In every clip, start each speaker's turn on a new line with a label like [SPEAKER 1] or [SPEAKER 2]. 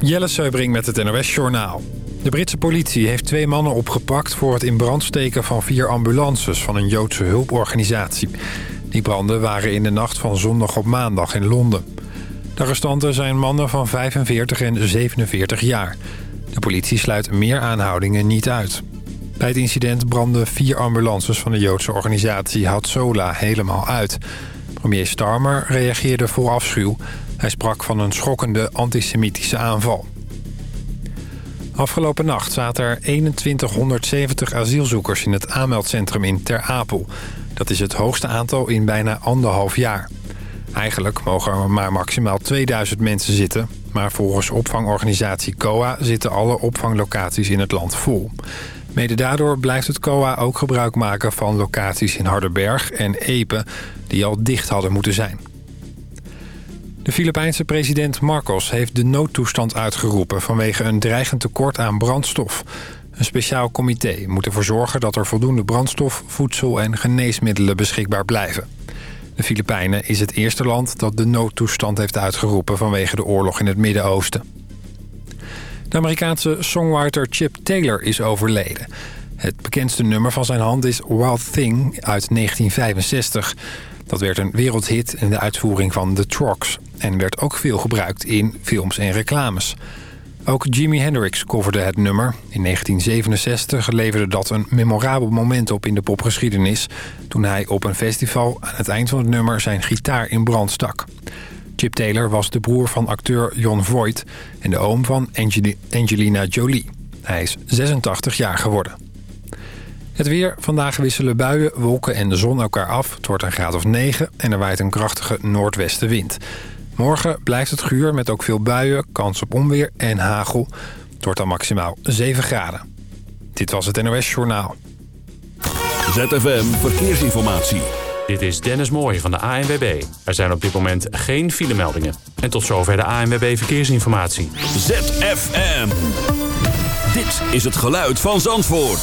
[SPEAKER 1] Jelle Seubring met het NOS Journaal. De Britse politie heeft twee mannen opgepakt voor het in brand steken van vier ambulances van een Joodse hulporganisatie. Die branden waren in de nacht van zondag op maandag in Londen. De arrestanten zijn mannen van 45 en 47 jaar. De politie sluit meer aanhoudingen niet uit. Bij het incident brandden vier ambulances van de Joodse organisatie Hatzola helemaal uit. Premier Starmer reageerde vol afschuw. Hij sprak van een schokkende antisemitische aanval. Afgelopen nacht zaten er 2170 asielzoekers in het aanmeldcentrum in Ter Apel. Dat is het hoogste aantal in bijna anderhalf jaar. Eigenlijk mogen er maar maximaal 2000 mensen zitten... maar volgens opvangorganisatie COA zitten alle opvanglocaties in het land vol. Mede daardoor blijft het COA ook gebruik maken van locaties in Harderberg en Epe... die al dicht hadden moeten zijn. De Filipijnse president Marcos heeft de noodtoestand uitgeroepen... vanwege een dreigend tekort aan brandstof. Een speciaal comité moet ervoor zorgen dat er voldoende brandstof... voedsel en geneesmiddelen beschikbaar blijven. De Filipijnen is het eerste land dat de noodtoestand heeft uitgeroepen... vanwege de oorlog in het Midden-Oosten. De Amerikaanse songwriter Chip Taylor is overleden. Het bekendste nummer van zijn hand is Wild Thing uit 1965. Dat werd een wereldhit in de uitvoering van The Trox... en werd ook veel gebruikt in films en reclames. Ook Jimi Hendrix coverde het nummer. In 1967 leverde dat een memorabel moment op in de popgeschiedenis... toen hij op een festival aan het eind van het nummer zijn gitaar in brand stak. Chip Taylor was de broer van acteur Jon Voight en de oom van Angelina Jolie. Hij is 86 jaar geworden. Het weer. Vandaag wisselen buien, wolken en de zon elkaar af. Het wordt een graad of 9 en er waait een krachtige noordwestenwind. Morgen blijft het guur met ook veel buien, kans op onweer en hagel. Het wordt dan maximaal 7 graden. Dit was het NOS Journaal.
[SPEAKER 2] ZFM Verkeersinformatie.
[SPEAKER 3] Dit is Dennis Mooij van de ANWB. Er zijn op dit moment geen filemeldingen. En tot zover de ANWB Verkeersinformatie.
[SPEAKER 2] ZFM. Dit is het geluid van Zandvoort.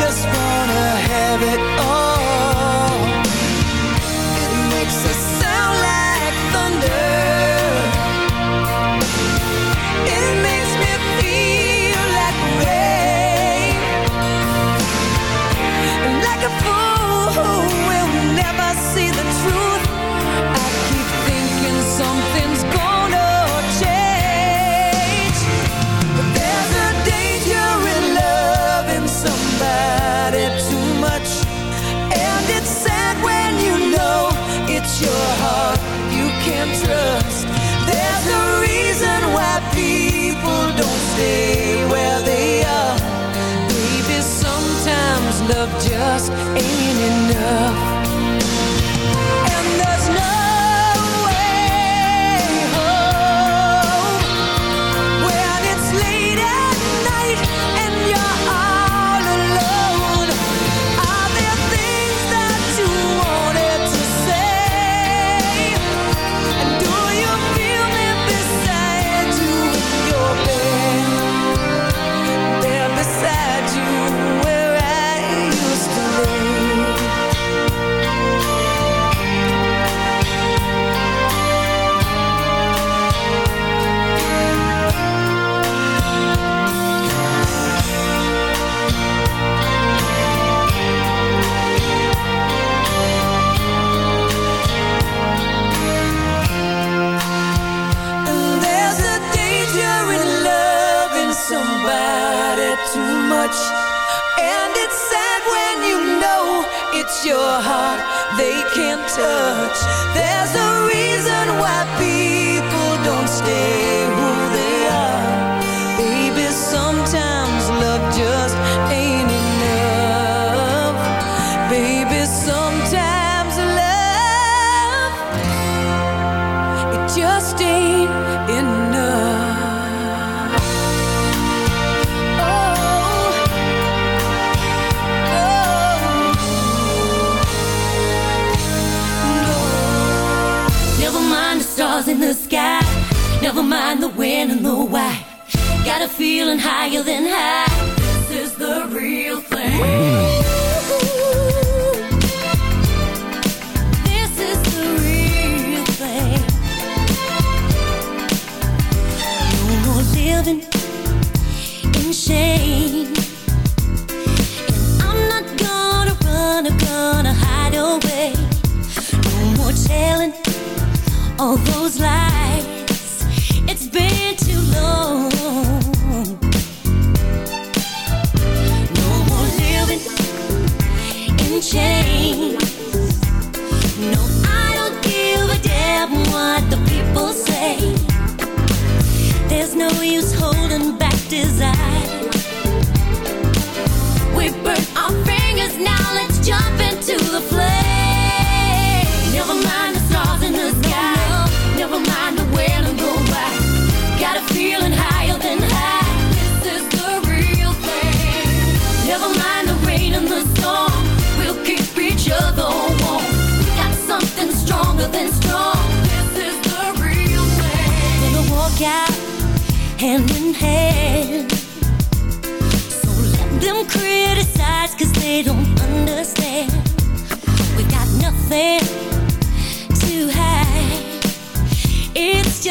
[SPEAKER 4] just wanna have it all. can't touch. There's a.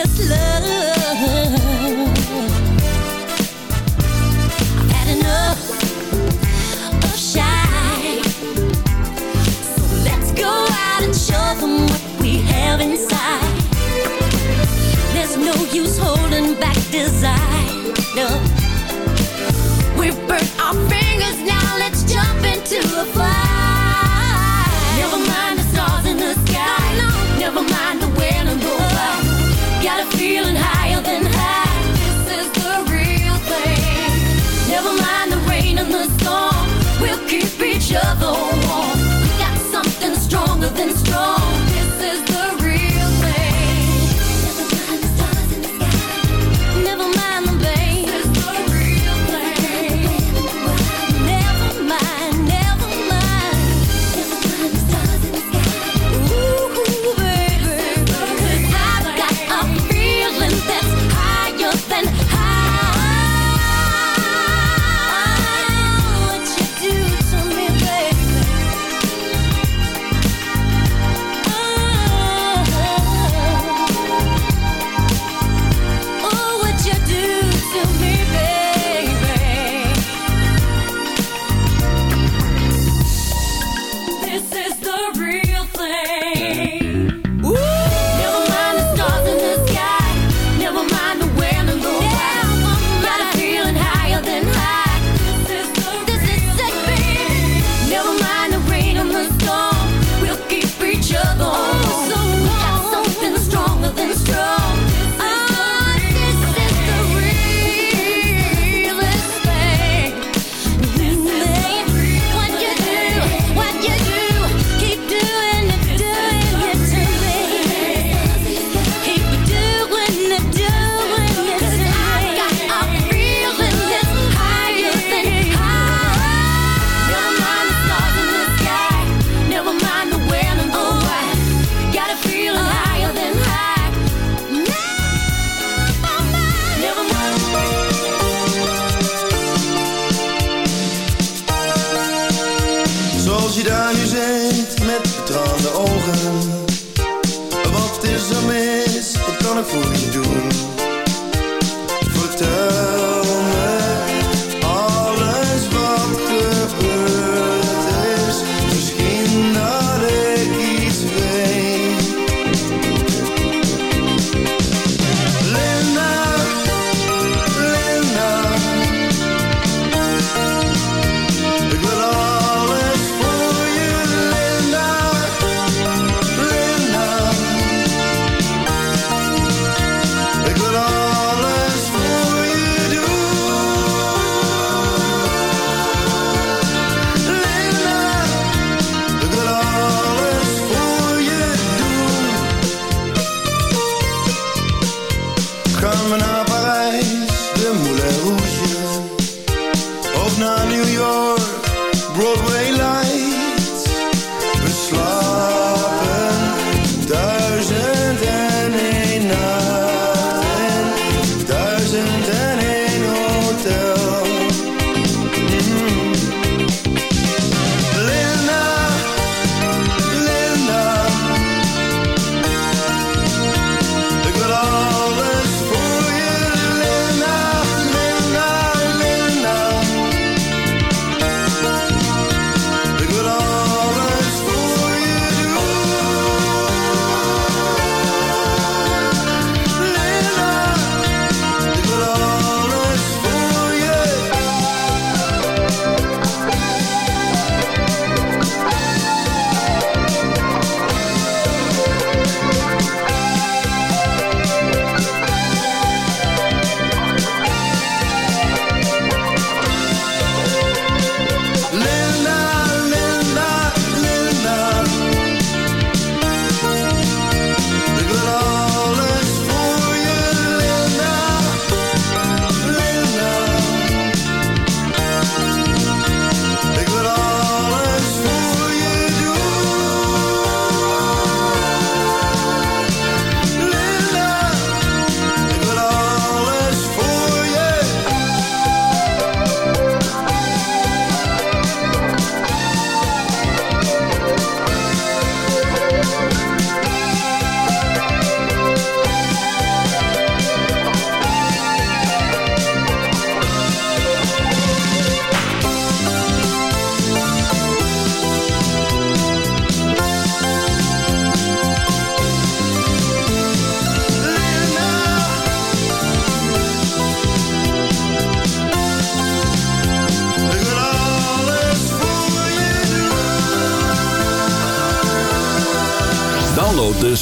[SPEAKER 4] just love.
[SPEAKER 5] I've had enough of shy. So let's go out and show them what we have inside. There's no use holding back desire. No. We've burnt our fingers now, let's jump into a fire. Got a feeling higher than high. This is the real thing. Never mind the rain and the storm. We'll keep each other.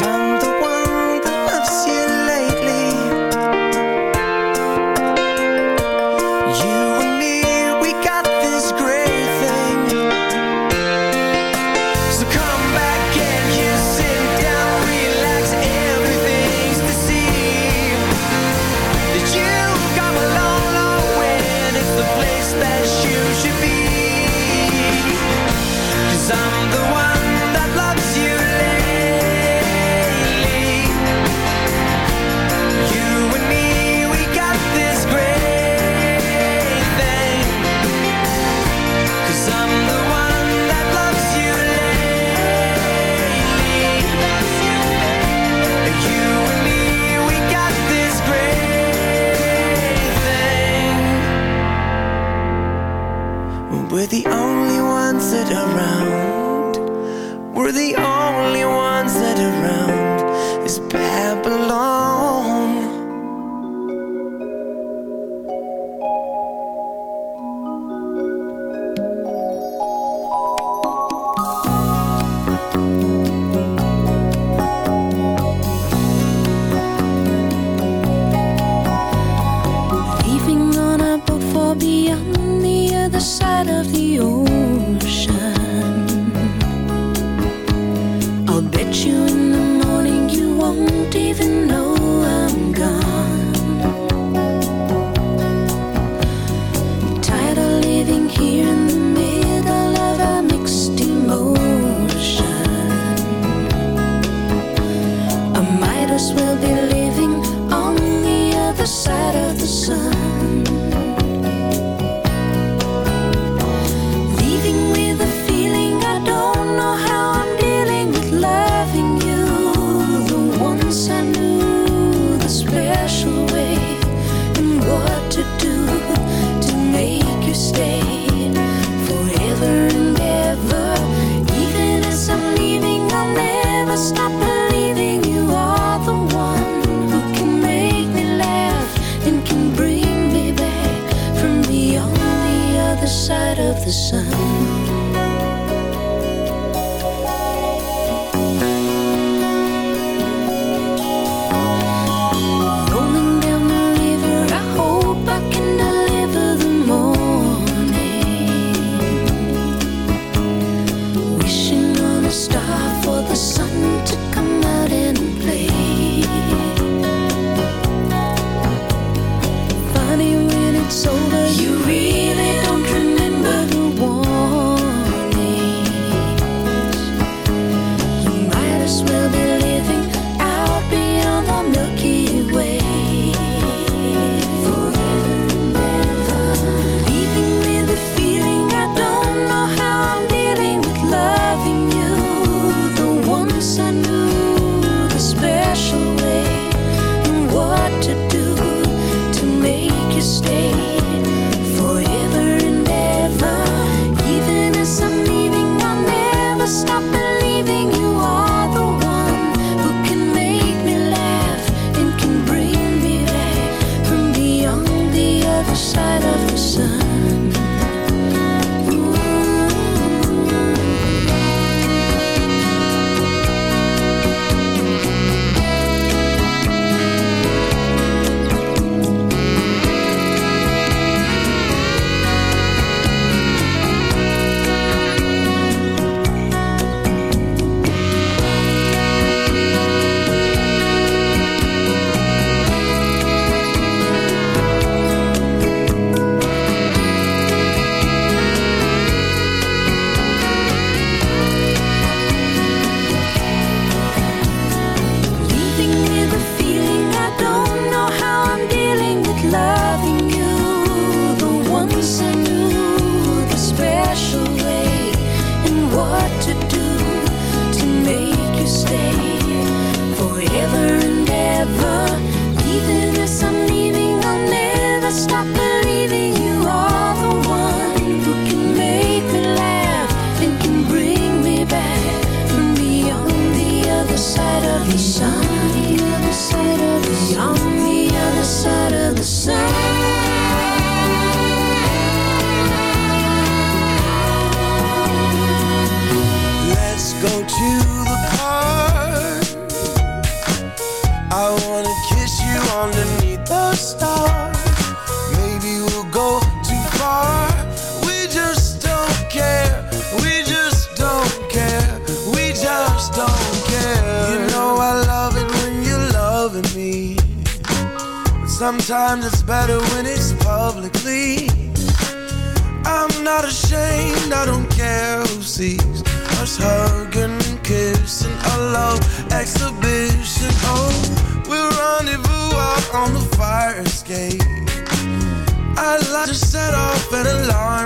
[SPEAKER 5] I'm the one that loves you We're the only ones that are around. We're the only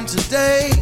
[SPEAKER 6] today.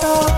[SPEAKER 2] ト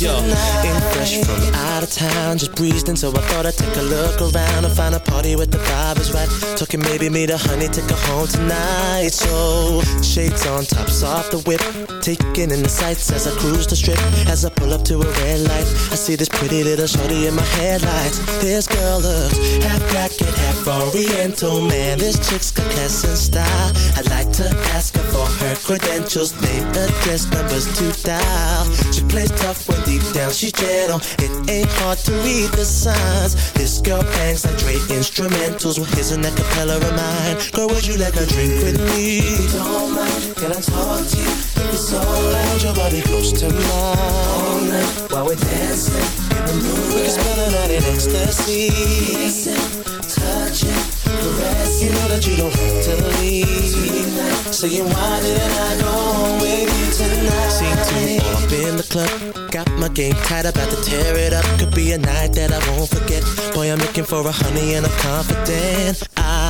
[SPEAKER 6] yo
[SPEAKER 7] fresh from out of town. Just breezed in so I thought I'd take a look around And find a party with the vibe is right. Talking maybe me the honey, take her home tonight. So, shades on, tops off the whip. Taking in the sights as I cruise the strip. As I pull up to a red light I see this pretty little shorty in my headlights. This girl looks half black and half oriental. Man, this chick's got class and style. I'd like to ask her for her credentials Name, address, numbers to dial. She plays tough when deep down she's gentle it ain't hard to read the signs. This girl bangs like Dre instrumentals. Well, here's an acapella of mine. Girl, would you like a drink with me? Don't mind, can I talk to you? It's alright, your body close to mine. All night while we're dancing in the moonlight. We can spend the night in ecstasy. Kissing, caressing. You know that you don't have to leave. Saying why didn't I go home with you tonight? Seem to all up in the club. Got my game tight, about to tear it up. Could be a night that I won't forget. Boy, I'm looking for a honey and I'm confident. I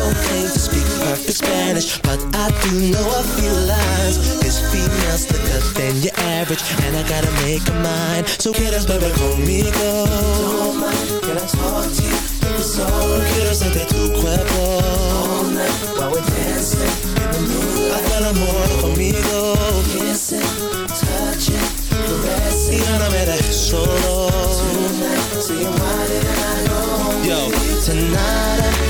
[SPEAKER 7] I don't claim to speak perfect Spanish, but I do know a few lines. This female's slicker than your average, and I gotta make a mind. So quieres beber conmigo? Toma, can I talk to you? If quiero sentir tu cuerpo. All night while we're dancing in the moonlight. Haz el amor conmigo. Kissing, touching, caressing. Y ya no me dejes solo. Tonight, saying why didn't I go home Yo, tonight I,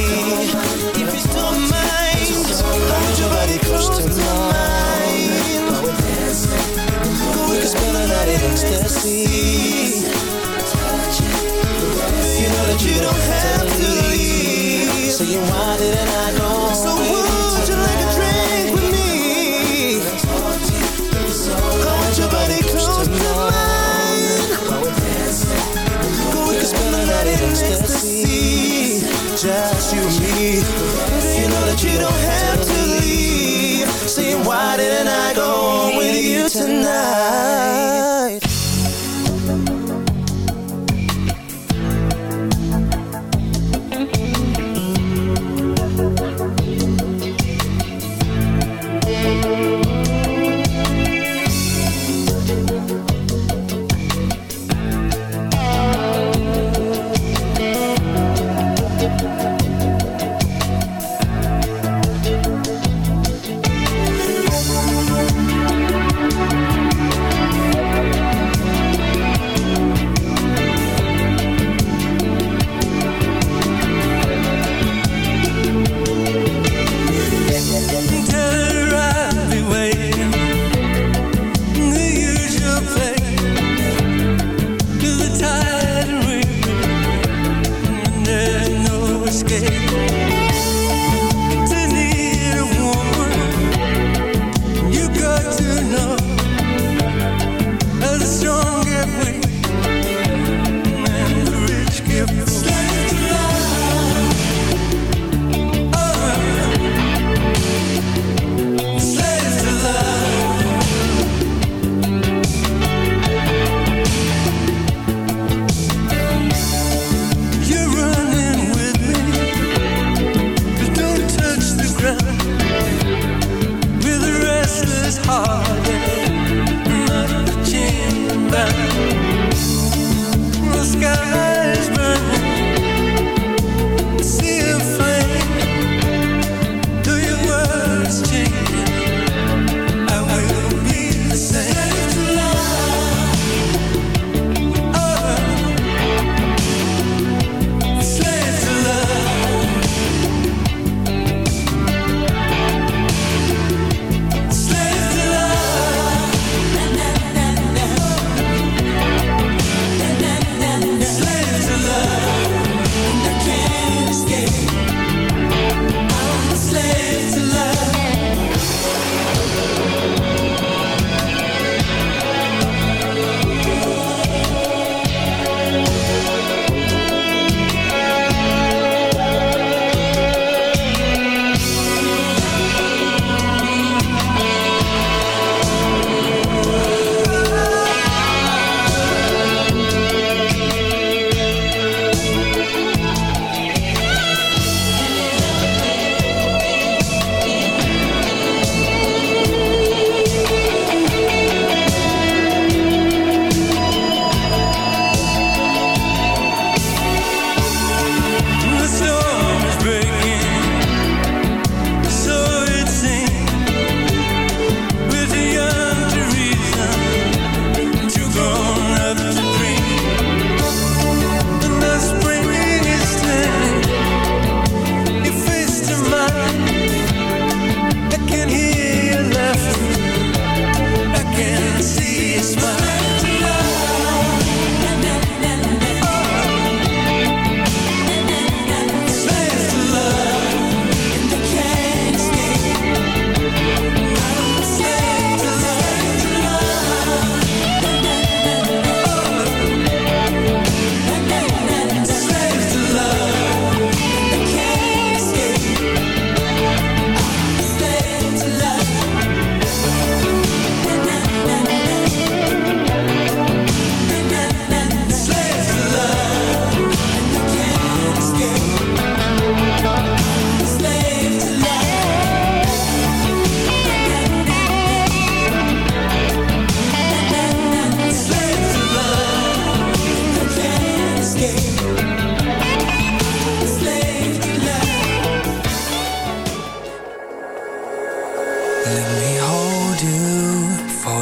[SPEAKER 7] Ecstasy. You know that you don't have to leave. I go? So would you like a drink with me? Hold your body close to mine. Can spend the night in ecstasy. Just you and me. You know that you don't have to leave. Didn't I go with you tonight?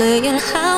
[SPEAKER 4] playing
[SPEAKER 8] high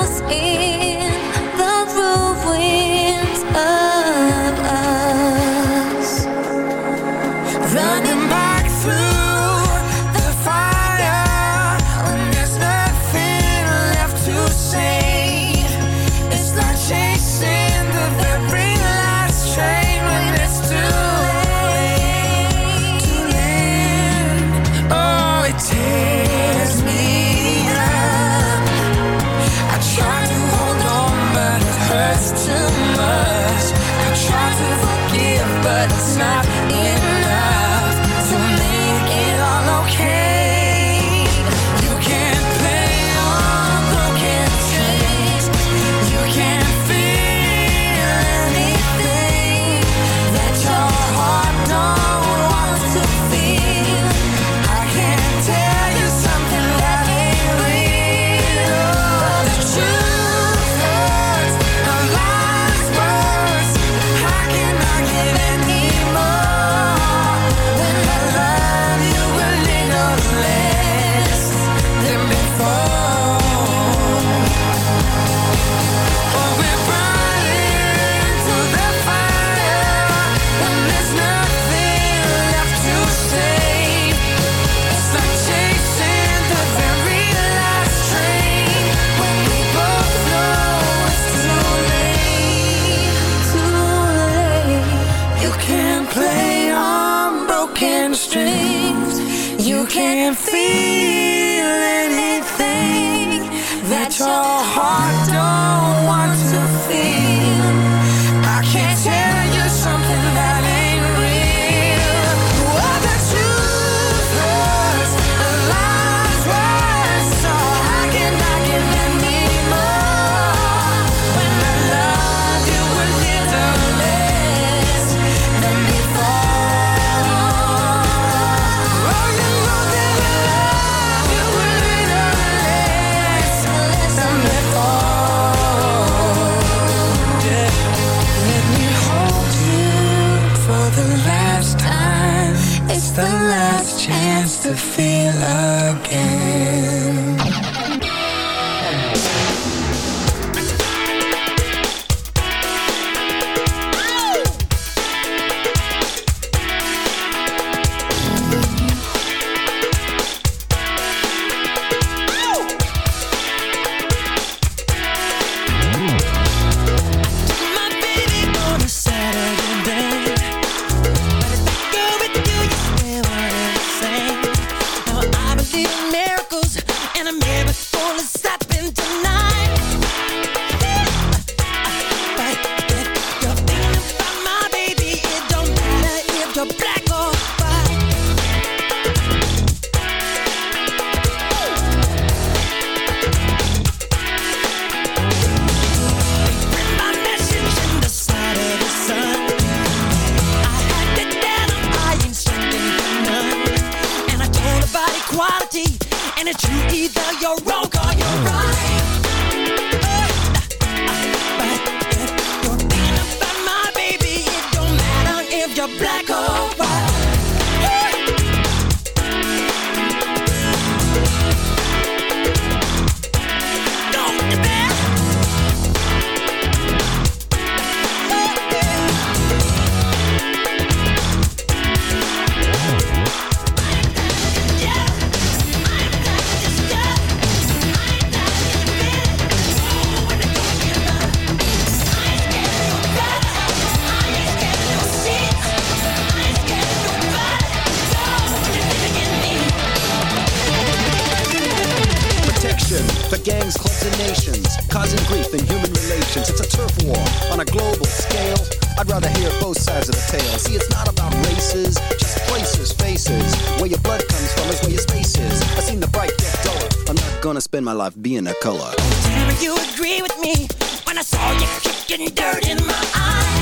[SPEAKER 8] I'd rather hear both sides of the tale. See, it's not about races, just places, faces. Where your blood comes from is where your space is. I've seen the bright get duller. I'm not gonna spend my life being a color.
[SPEAKER 9] Tell you agree with me when I saw you kicking dirt in my eye.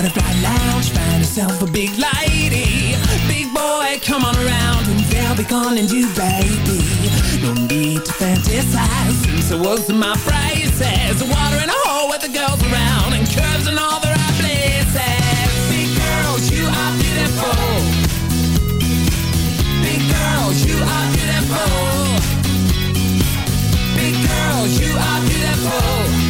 [SPEAKER 10] Butterfly lounge, find yourself a big lady. Big boy, come on around and they'll be calling you baby. No need to fantasize since I was in my phrases Water in a hole with the girls around and curves in all the right places. Big girls, you are beautiful. Big girls, you are beautiful. Big girls, you are beautiful.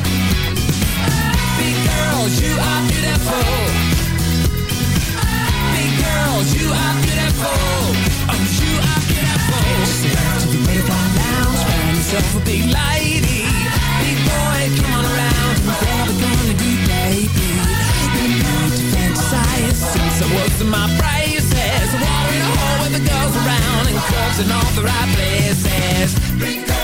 [SPEAKER 10] girls, you are beautiful.
[SPEAKER 9] Big girls, you are beautiful. Oh, you are beautiful. Step to the Mayfly Lounge, find yourself a big lady. Big boy, come on around, we're never gonna be baby. Been known to fantasize since I was in my braces. Walking a home with the girls around and clubs in all the right places. Big
[SPEAKER 11] girls.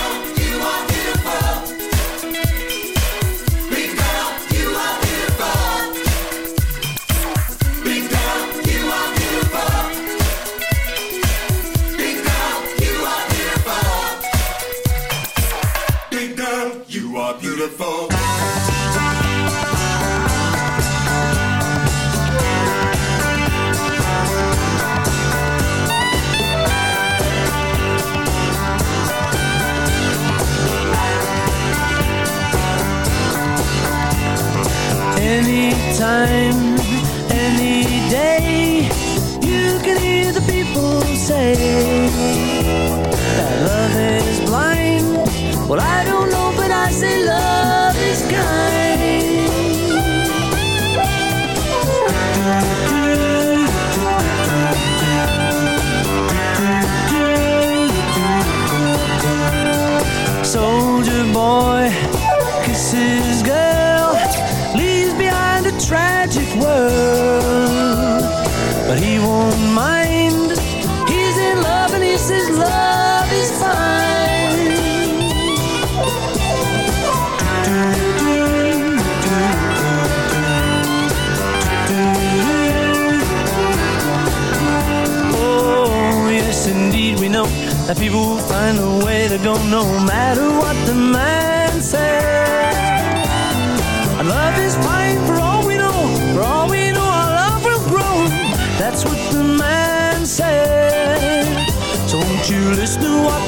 [SPEAKER 6] time, any day. You can hear the people say. but he won't mind. He's in love and he says love is fine. Oh, yes, indeed, we know that people will find a way to go no matter what the matter. listen to what